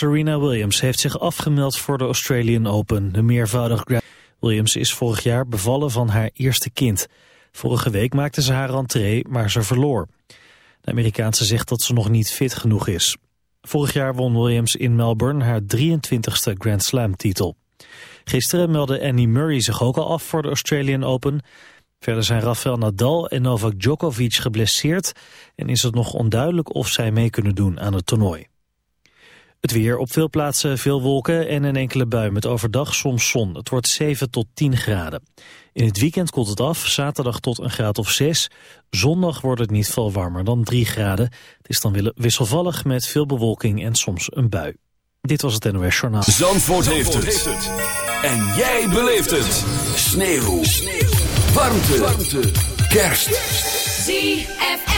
Serena Williams heeft zich afgemeld voor de Australian Open. De meervoudig Grand Williams is vorig jaar bevallen van haar eerste kind. Vorige week maakte ze haar rentree, maar ze verloor. De Amerikaanse zegt dat ze nog niet fit genoeg is. Vorig jaar won Williams in Melbourne haar 23ste Grand Slam titel. Gisteren meldde Annie Murray zich ook al af voor de Australian Open. Verder zijn Rafael Nadal en Novak Djokovic geblesseerd... en is het nog onduidelijk of zij mee kunnen doen aan het toernooi. Het weer op veel plaatsen veel wolken en een enkele bui met overdag soms zon. Het wordt 7 tot 10 graden. In het weekend koelt het af, zaterdag tot een graad of 6. Zondag wordt het niet veel warmer dan 3 graden. Het is dan wisselvallig met veel bewolking en soms een bui. Dit was het NOS Journaal. Zandvoort, heeft, het. En jij beleeft het. Sneeuw. Sneeuw. Warmte. Warmte. Kerst. ZFM.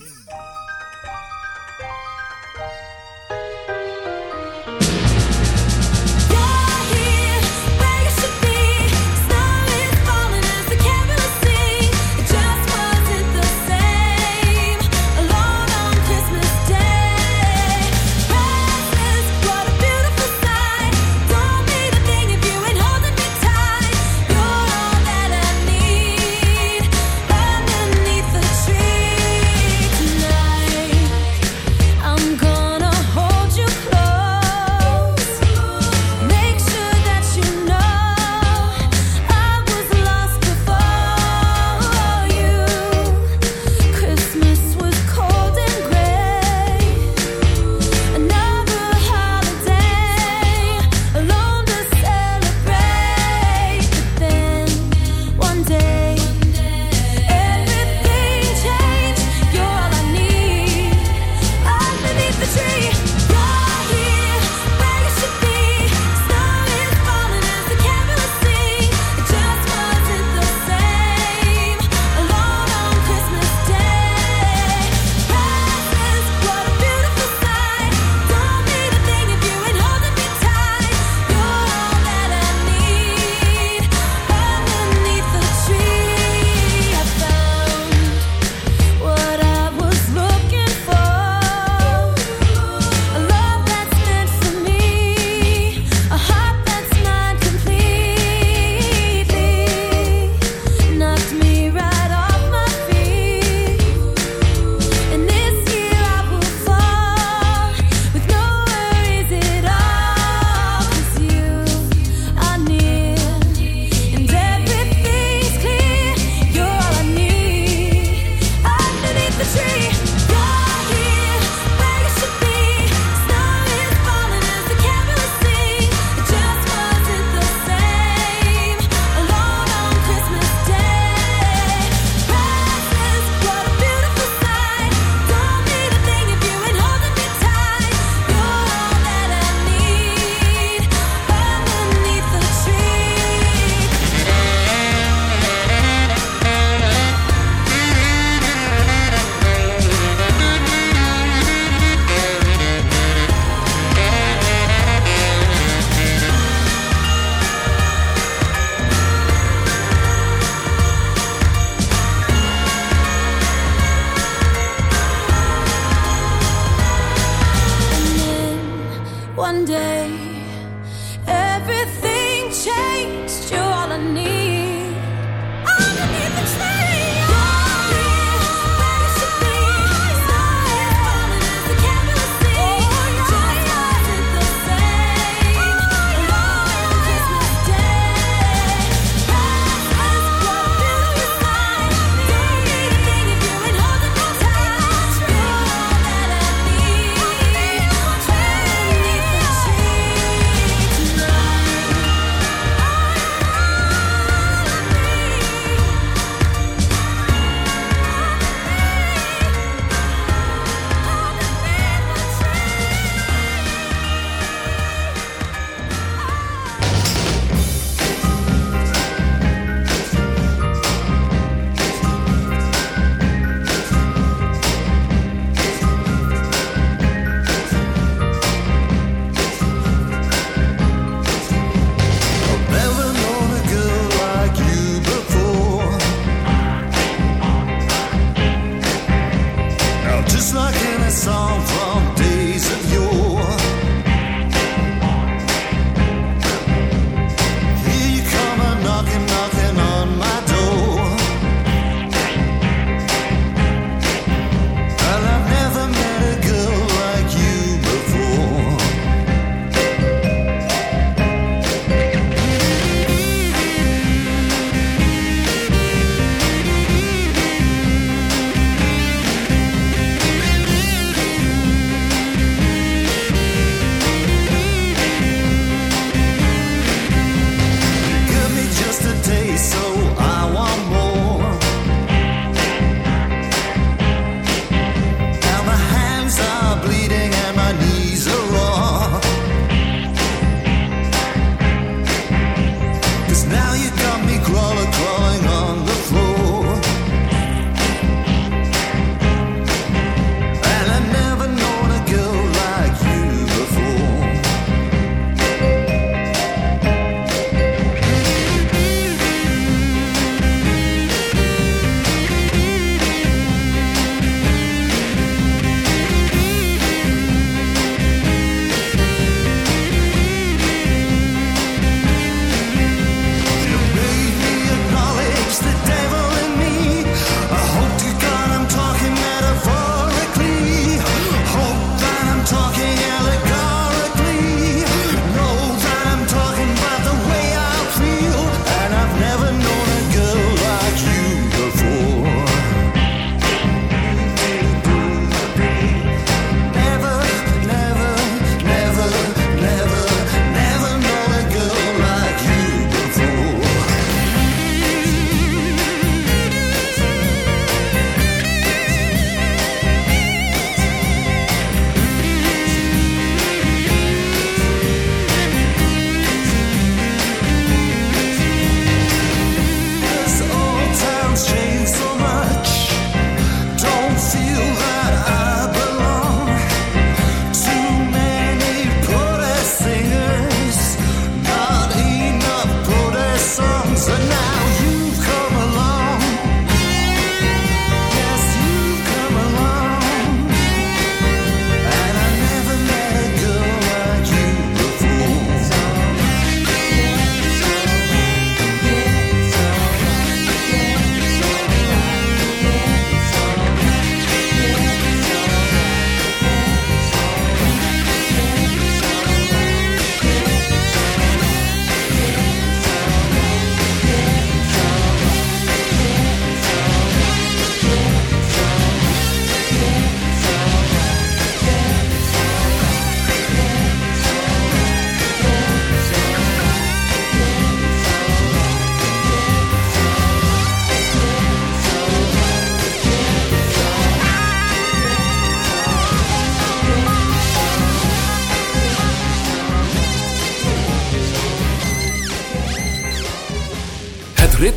one day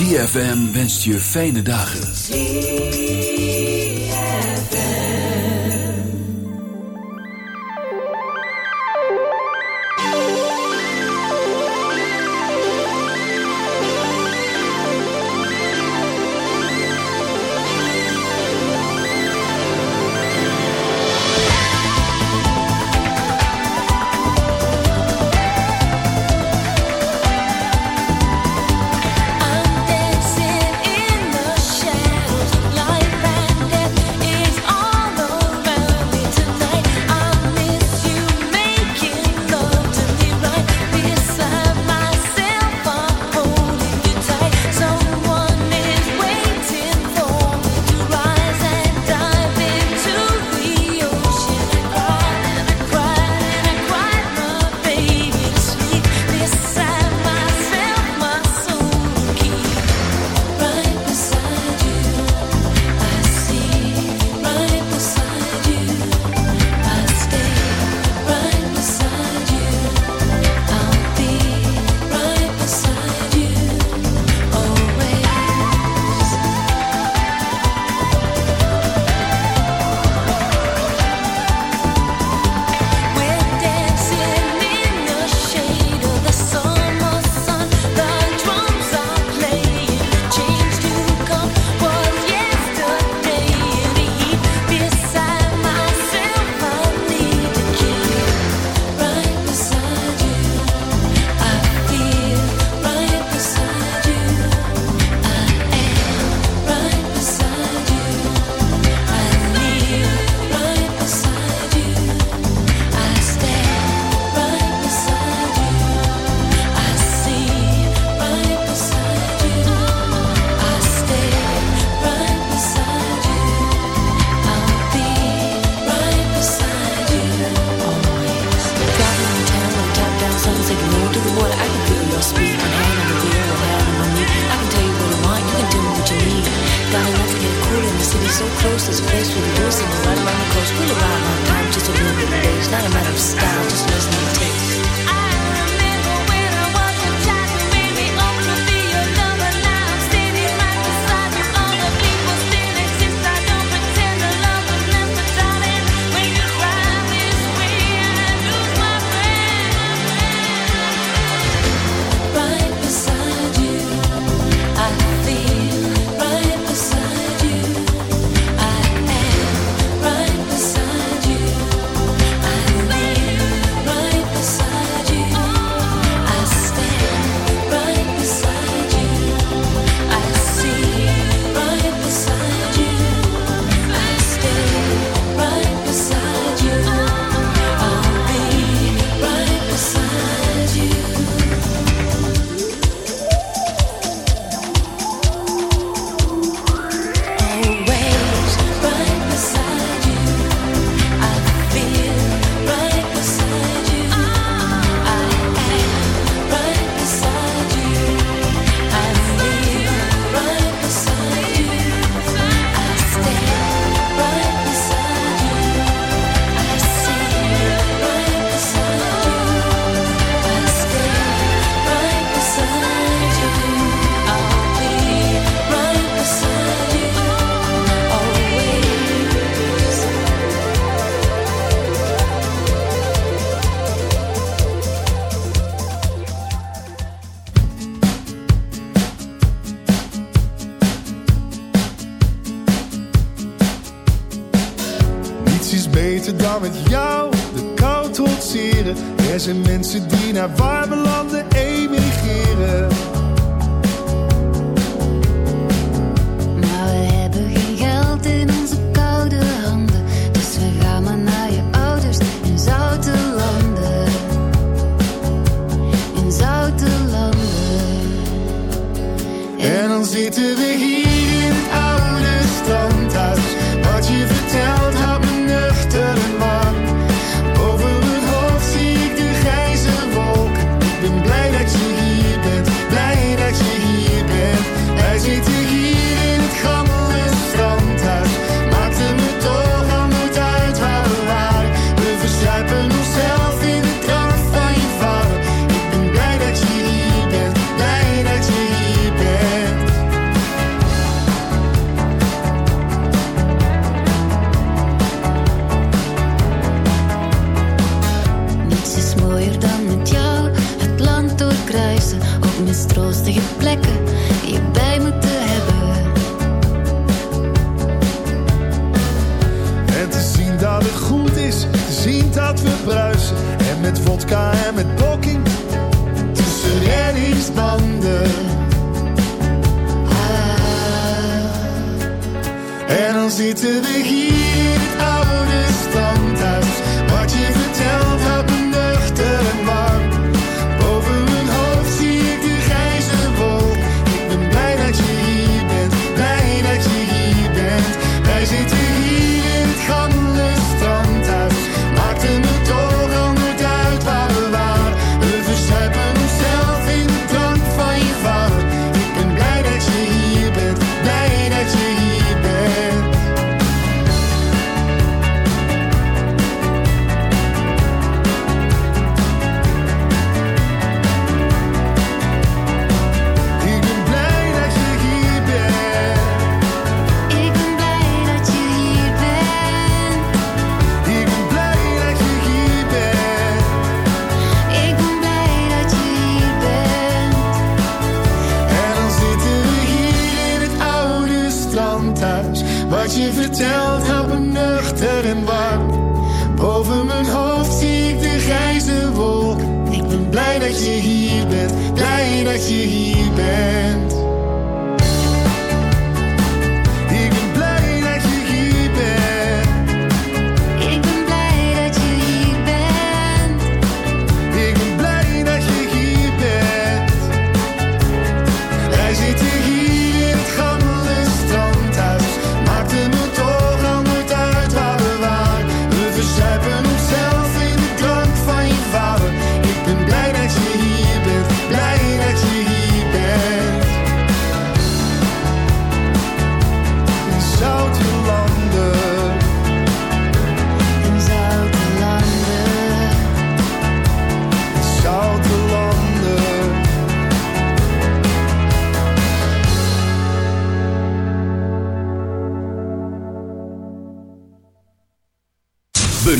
ZFM wenst je fijne dagen. te beginnen, het oude standhuis. Wat je vertelt.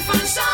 分手。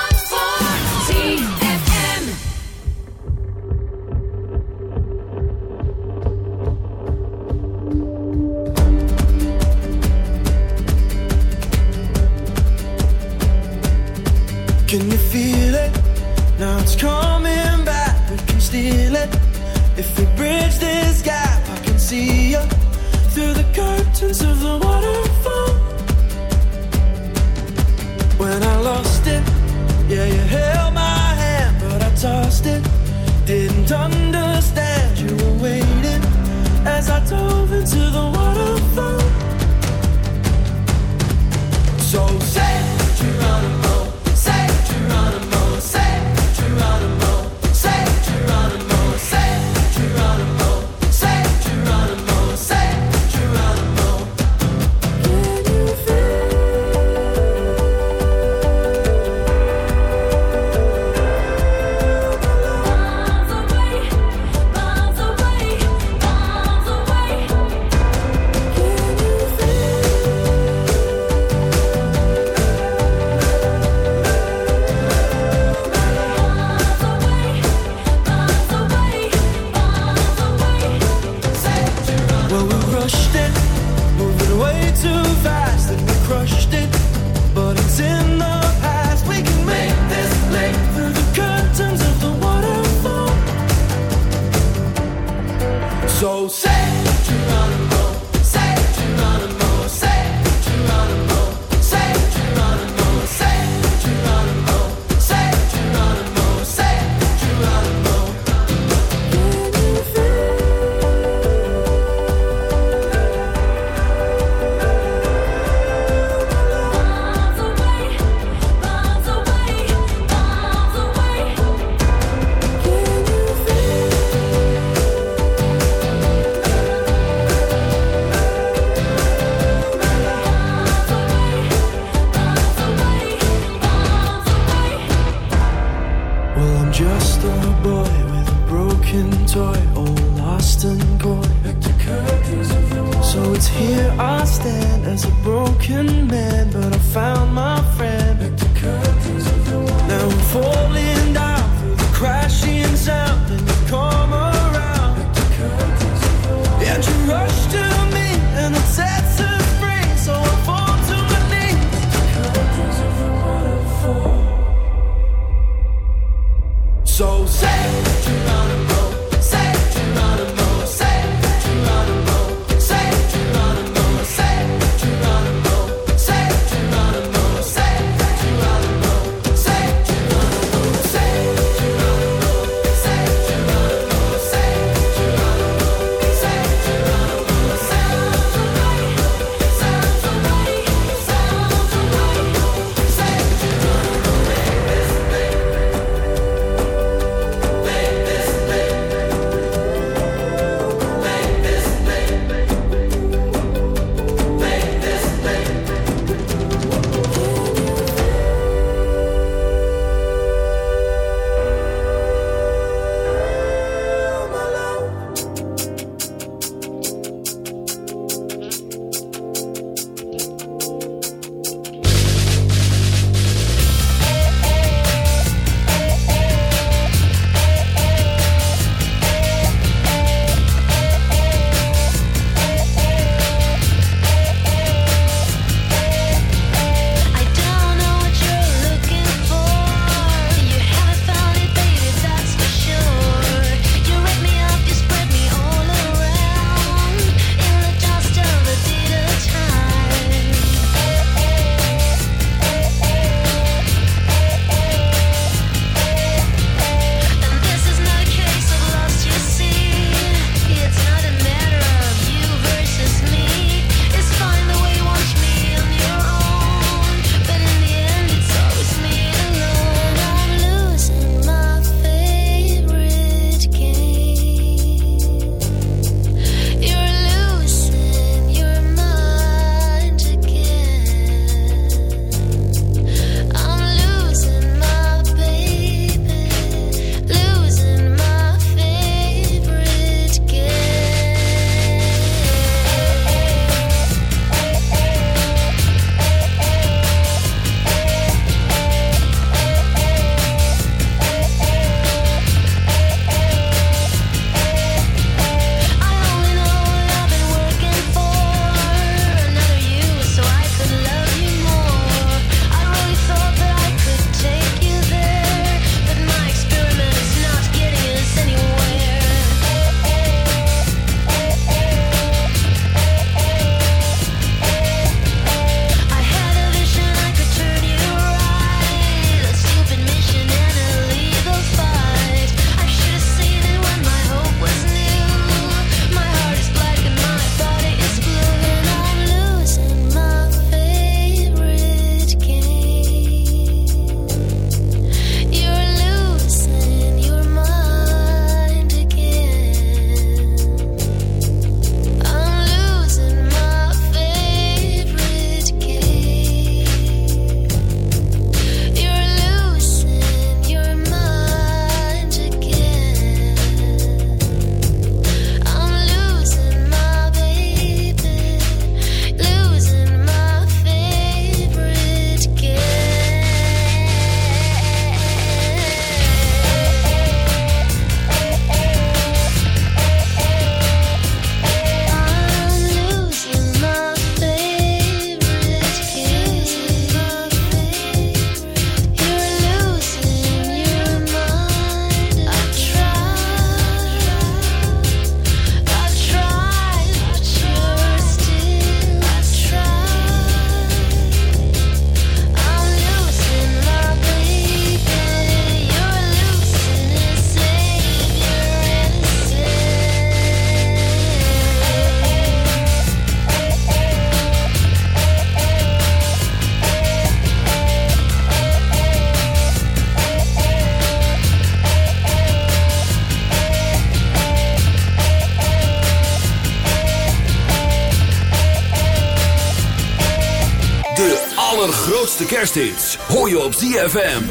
kerstdienst. Hoor je op ZFM.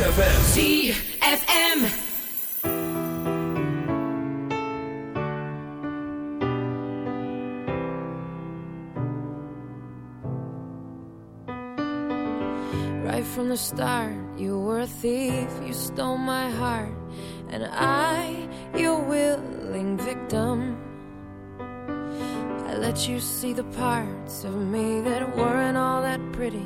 ZFM. Right from the start, you were a thief. You stole my heart. And I, your willing victim. I let you see the parts of me that weren't all that pretty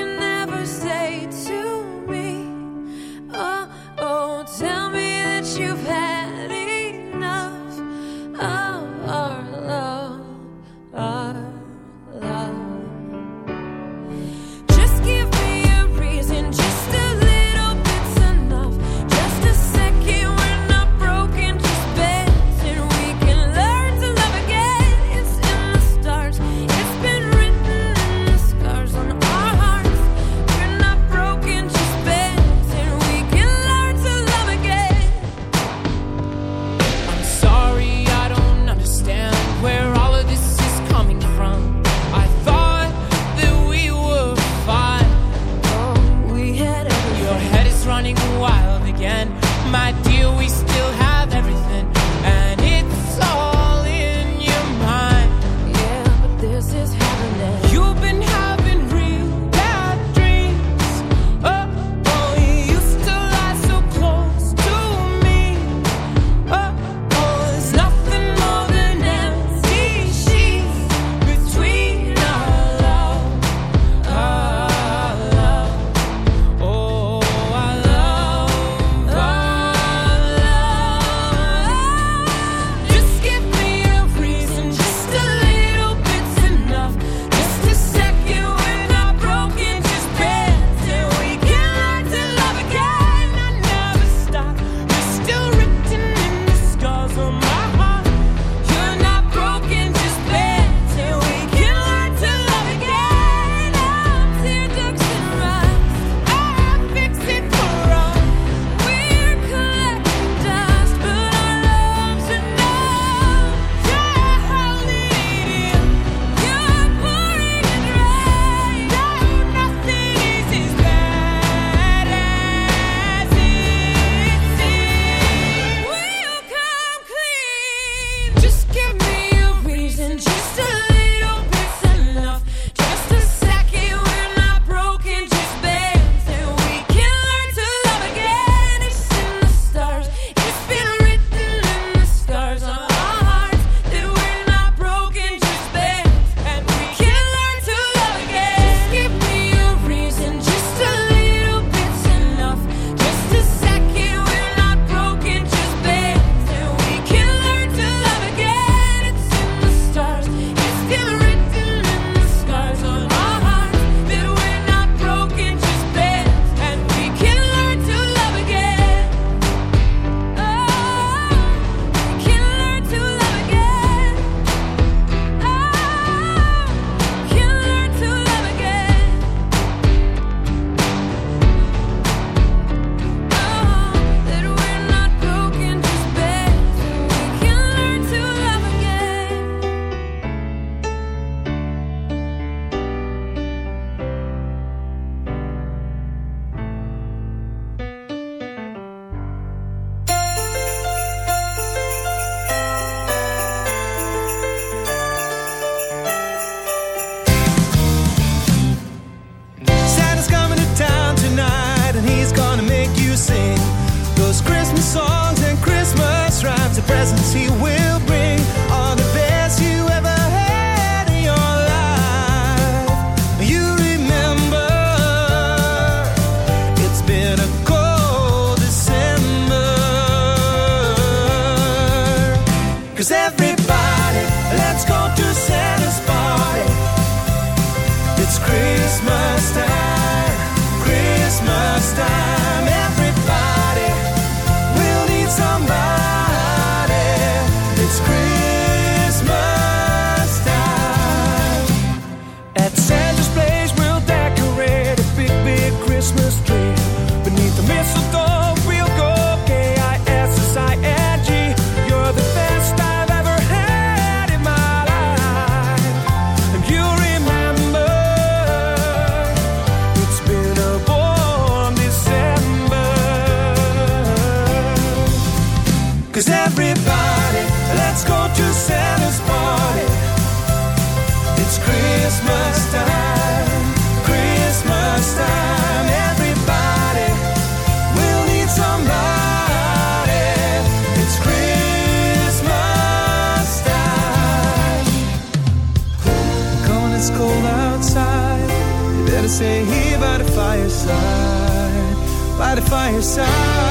by the fireside.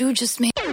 You just made.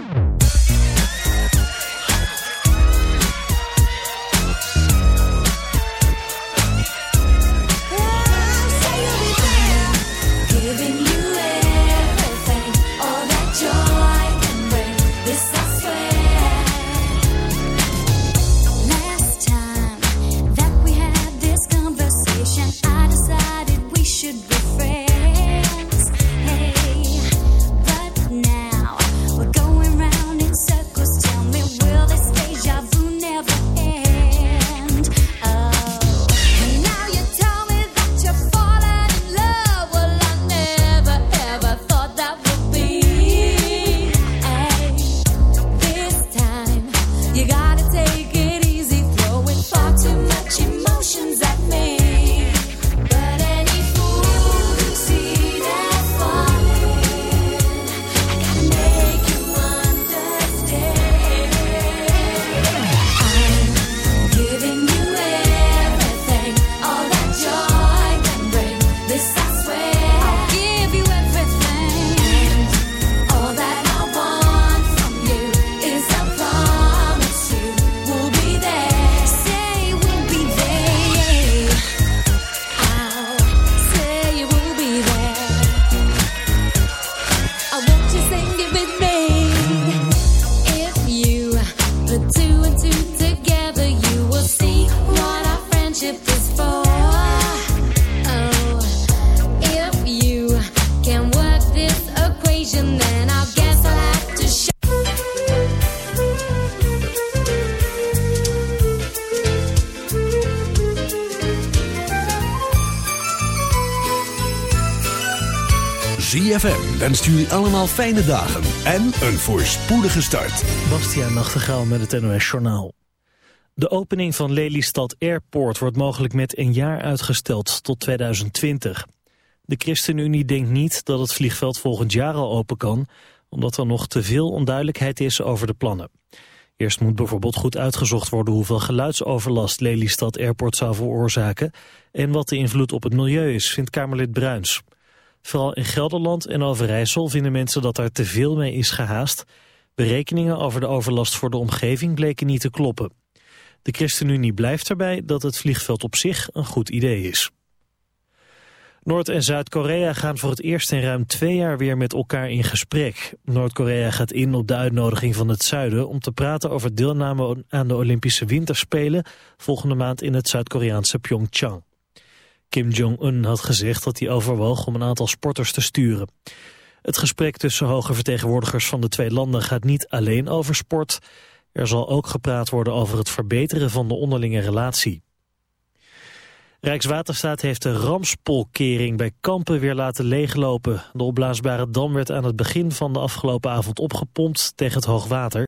ZFM wenst jullie allemaal fijne dagen en een voorspoedige start. Bastiaan Nachtegaal met het NOS Journaal. De opening van Lelystad Airport wordt mogelijk met een jaar uitgesteld tot 2020. De ChristenUnie denkt niet dat het vliegveld volgend jaar al open kan, omdat er nog te veel onduidelijkheid is over de plannen. Eerst moet bijvoorbeeld goed uitgezocht worden hoeveel geluidsoverlast Lelystad Airport zou veroorzaken en wat de invloed op het milieu is, vindt Kamerlid Bruins. Vooral in Gelderland en Overijssel vinden mensen dat er te veel mee is gehaast. Berekeningen over de overlast voor de omgeving bleken niet te kloppen. De ChristenUnie blijft erbij dat het vliegveld op zich een goed idee is. Noord- en Zuid-Korea gaan voor het eerst in ruim twee jaar weer met elkaar in gesprek. Noord-Korea gaat in op de uitnodiging van het zuiden om te praten over deelname aan de Olympische Winterspelen volgende maand in het Zuid-Koreaanse Pyeongchang. Kim Jong-un had gezegd dat hij overwoog om een aantal sporters te sturen. Het gesprek tussen hoge vertegenwoordigers van de twee landen gaat niet alleen over sport. Er zal ook gepraat worden over het verbeteren van de onderlinge relatie. Rijkswaterstaat heeft de Ramspolkering bij Kampen weer laten leeglopen. De opblaasbare dam werd aan het begin van de afgelopen avond opgepompt tegen het hoogwater.